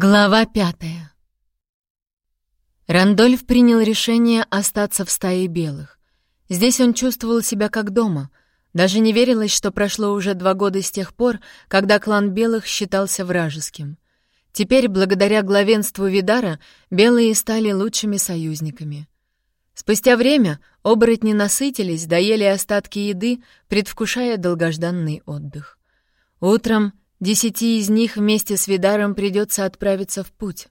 Глава пятая. Рандольф принял решение остаться в стае белых. Здесь он чувствовал себя как дома. Даже не верилось, что прошло уже два года с тех пор, когда клан белых считался вражеским. Теперь, благодаря главенству Видара, белые стали лучшими союзниками. Спустя время оборотни насытились, доели остатки еды, предвкушая долгожданный отдых. Утром Десяти из них вместе с Видаром придется отправиться в путь.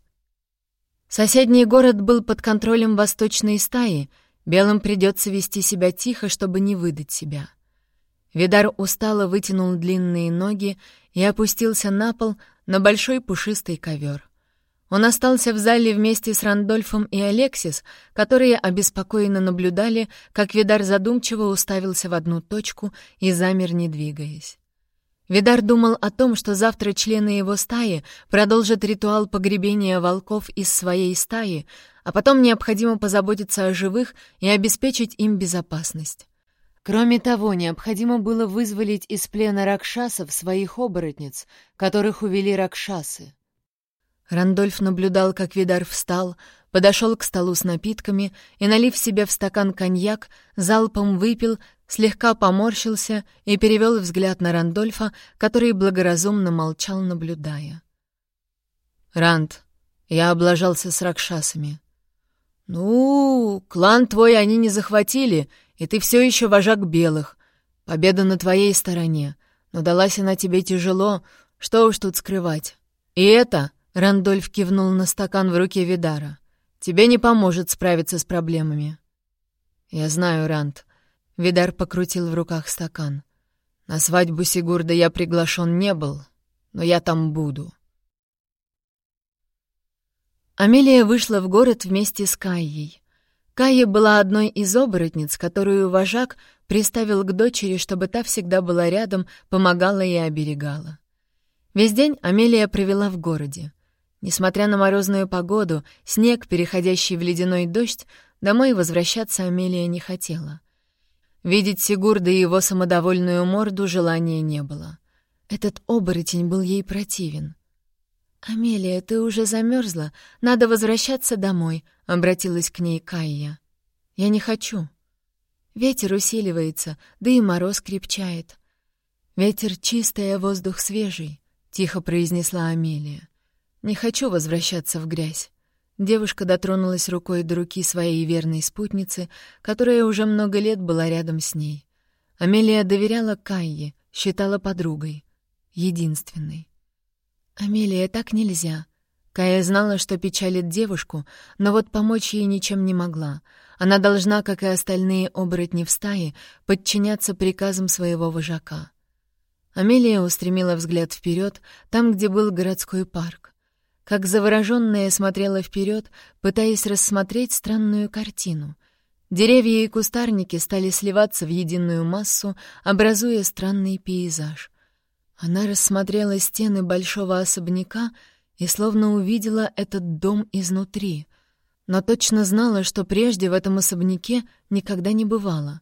Соседний город был под контролем восточной стаи, белым придется вести себя тихо, чтобы не выдать себя. Видар устало вытянул длинные ноги и опустился на пол на большой пушистый ковер. Он остался в зале вместе с Рандольфом и Алексис, которые обеспокоенно наблюдали, как Видар задумчиво уставился в одну точку и замер, не двигаясь. Видар думал о том, что завтра члены его стаи продолжат ритуал погребения волков из своей стаи, а потом необходимо позаботиться о живых и обеспечить им безопасность. Кроме того, необходимо было вызволить из плена ракшасов своих оборотниц, которых увели ракшасы. Рандольф наблюдал, как Видар встал, подошел к столу с напитками и, налив себе в стакан коньяк, залпом выпил, слегка поморщился и перевел взгляд на Рандольфа, который благоразумно молчал, наблюдая. «Ранд, я облажался с ракшасами». «Ну, клан твой они не захватили, и ты все еще вожак белых. Победа на твоей стороне, но далась она тебе тяжело, что уж тут скрывать. И это...» — Рандольф кивнул на стакан в руке Видара. «Тебе не поможет справиться с проблемами». «Я знаю, Ранд. Видар покрутил в руках стакан. «На свадьбу Сигурда я приглашен не был, но я там буду». Амелия вышла в город вместе с Кайей. Кайя была одной из оборотниц, которую вожак приставил к дочери, чтобы та всегда была рядом, помогала и оберегала. Весь день Амелия провела в городе. Несмотря на морозную погоду, снег, переходящий в ледяной дождь, домой возвращаться Амелия не хотела. Видеть Сигурда и его самодовольную морду желания не было. Этот оборотень был ей противен. «Амелия, ты уже замерзла, надо возвращаться домой», — обратилась к ней Кайя. «Я не хочу». Ветер усиливается, да и мороз крепчает. «Ветер чистый, а воздух свежий», — тихо произнесла Амелия. «Не хочу возвращаться в грязь». Девушка дотронулась рукой до руки своей верной спутницы, которая уже много лет была рядом с ней. Амелия доверяла Кайе, считала подругой. Единственной. «Амелия, так нельзя». Кая знала, что печалит девушку, но вот помочь ей ничем не могла. Она должна, как и остальные оборотни в стае, подчиняться приказам своего вожака. Амелия устремила взгляд вперед, там, где был городской парк как завороженная смотрела вперед, пытаясь рассмотреть странную картину. Деревья и кустарники стали сливаться в единую массу, образуя странный пейзаж. Она рассмотрела стены большого особняка и словно увидела этот дом изнутри, но точно знала, что прежде в этом особняке никогда не бывало.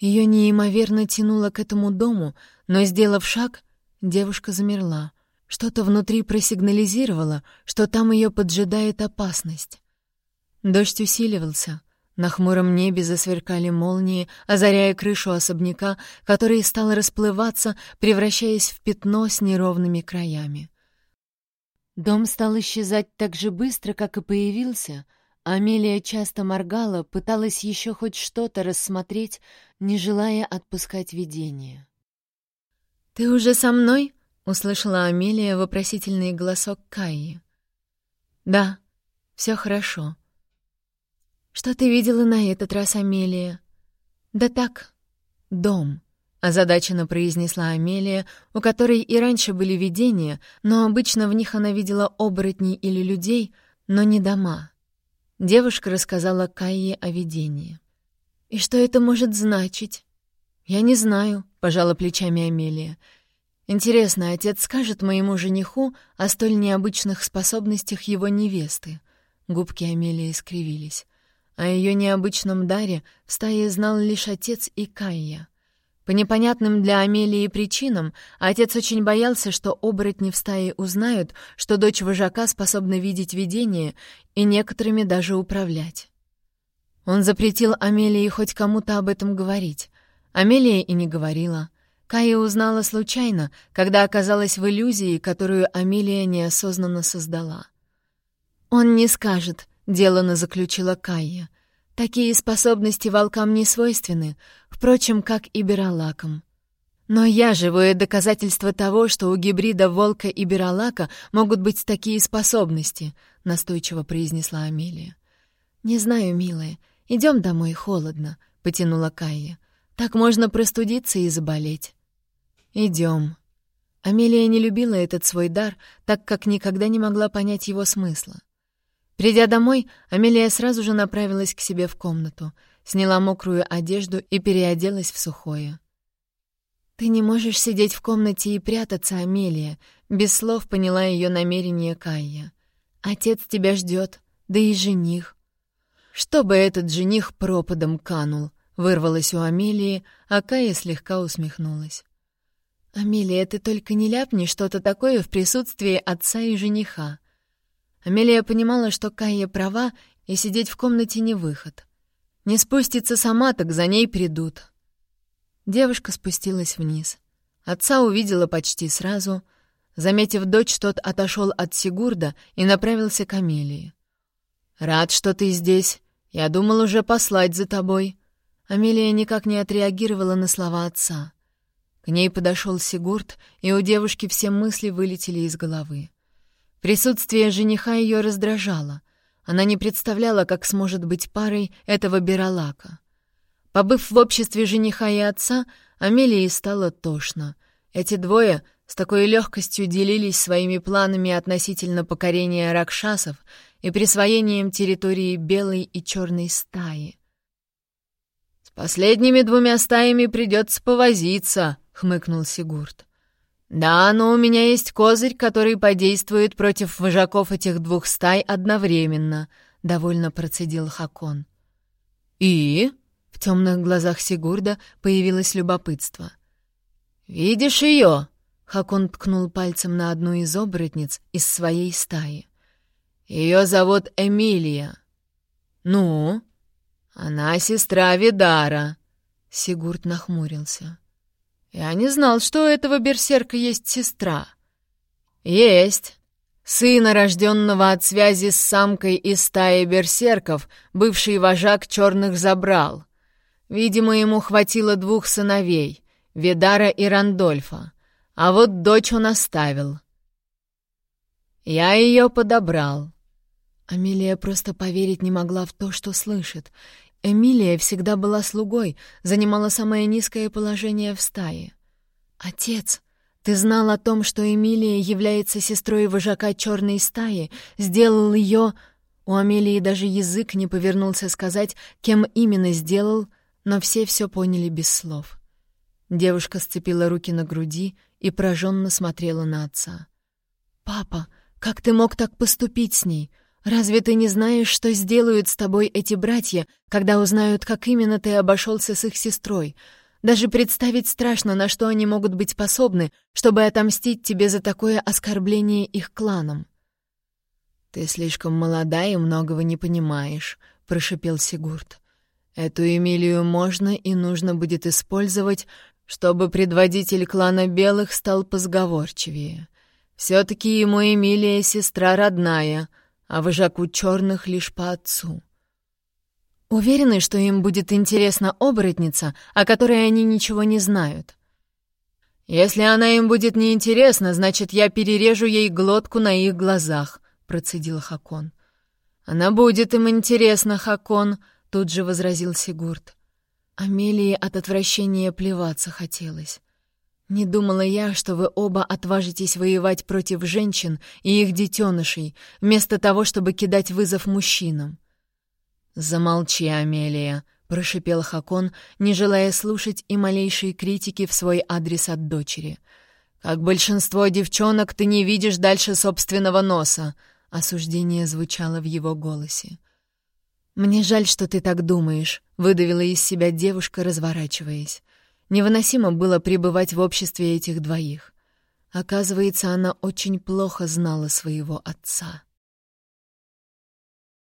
Ее неимоверно тянуло к этому дому, но, сделав шаг, девушка замерла — что-то внутри просигнализировало, что там ее поджидает опасность. Дождь усиливался. На хмуром небе засверкали молнии, озаряя крышу особняка, который стал расплываться, превращаясь в пятно с неровными краями. Дом стал исчезать так же быстро, как и появился. Амелия часто моргала, пыталась еще хоть что-то рассмотреть, не желая отпускать видение. «Ты уже со мной?» — услышала Амелия вопросительный голосок Кайи. «Да, все хорошо». «Что ты видела на этот раз, Амелия?» «Да так, дом», — озадаченно произнесла Амелия, у которой и раньше были видения, но обычно в них она видела оборотней или людей, но не дома. Девушка рассказала Кайе о видении. «И что это может значить?» «Я не знаю», — пожала плечами Амелия. Интересно, отец скажет моему жениху о столь необычных способностях его невесты? Губки Амелии искривились. О ее необычном даре в стае знал лишь отец и Кайя. По непонятным для Амелии причинам отец очень боялся, что оборотни в стае узнают, что дочь вожака способна видеть видение и некоторыми даже управлять. Он запретил Амелии хоть кому-то об этом говорить. Амелия и не говорила. Кая узнала случайно, когда оказалась в иллюзии, которую Амелия неосознанно создала. «Он не скажет», — делано заключила Кая. Такие способности волкам не свойственны, впрочем, как и бералакам. Но я живое доказательство того, что у гибрида волка и бералака могут быть такие способности, настойчиво произнесла Амелия. Не знаю, милая, идем домой, холодно, потянула Кайя. Так можно простудиться и заболеть. Идем. Амелия не любила этот свой дар, так как никогда не могла понять его смысла. Придя домой, Амелия сразу же направилась к себе в комнату, сняла мокрую одежду и переоделась в сухое. «Ты не можешь сидеть в комнате и прятаться, Амелия», — без слов поняла ее намерение Кайя. «Отец тебя ждет, да и жених». «Чтобы этот жених пропадом канул», — вырвалось у Амелии, а Кая слегка усмехнулась. «Амелия, ты только не ляпни что-то такое в присутствии отца и жениха. Амелия понимала, что Кайя права, и сидеть в комнате не выход. Не спустится сама, так за ней придут. Девушка спустилась вниз. Отца увидела почти сразу. Заметив дочь, тот отошел от Сигурда и направился к Амелии. «Рад, что ты здесь. Я думал уже послать за тобой». Амелия никак не отреагировала на слова отца. К ней подошел Сигурд, и у девушки все мысли вылетели из головы. Присутствие жениха ее раздражало. Она не представляла, как сможет быть парой этого Бералака. Побыв в обществе жениха и отца, Амелии стало тошно. Эти двое с такой легкостью делились своими планами относительно покорения ракшасов и присвоением территории белой и черной стаи. «С последними двумя стаями придется повозиться», — хмыкнул Сигурд. «Да, но у меня есть козырь, который подействует против вожаков этих двух стай одновременно», — довольно процедил Хакон. «И?» — в темных глазах Сигурда появилось любопытство. «Видишь ее?» — Хакон ткнул пальцем на одну из оборотниц из своей стаи. «Ее зовут Эмилия». «Ну?» «Она сестра Видара», — Сигурд нахмурился. Я не знал, что у этого берсерка есть сестра. Есть. Сына, рожденного от связи с самкой из стаи берсерков, бывший вожак черных забрал. Видимо, ему хватило двух сыновей — Видара и Рандольфа. А вот дочь он оставил. Я ее подобрал. Амелия просто поверить не могла в то, что слышит, Эмилия всегда была слугой, занимала самое низкое положение в стае. «Отец, ты знал о том, что Эмилия является сестрой вожака черной стаи, сделал ее...» У Амелии даже язык не повернулся сказать, кем именно сделал, но все все поняли без слов. Девушка сцепила руки на груди и прожженно смотрела на отца. «Папа, как ты мог так поступить с ней? Разве ты не знаешь, что сделают с тобой эти братья, когда узнают, как именно ты обошелся с их сестрой? Даже представить страшно, на что они могут быть способны, чтобы отомстить тебе за такое оскорбление их кланом. «Ты слишком молода и многого не понимаешь», — прошипел Сигурд. «Эту Эмилию можно и нужно будет использовать, чтобы предводитель клана Белых стал позговорчивее. Все-таки ему Эмилия сестра родная — а вожаку черных лишь по отцу. Уверены, что им будет интересна оборотница, о которой они ничего не знают. «Если она им будет неинтересна, значит, я перережу ей глотку на их глазах», — процедил Хакон. «Она будет им интересна, Хакон», — тут же возразил Сигурд. Амелии от отвращения плеваться хотелось. Не думала я, что вы оба отважитесь воевать против женщин и их детенышей, вместо того, чтобы кидать вызов мужчинам. «Замолчи, Амелия», — прошипел Хакон, не желая слушать и малейшей критики в свой адрес от дочери. «Как большинство девчонок, ты не видишь дальше собственного носа», — осуждение звучало в его голосе. «Мне жаль, что ты так думаешь», — выдавила из себя девушка, разворачиваясь. Невыносимо было пребывать в обществе этих двоих. Оказывается, она очень плохо знала своего отца.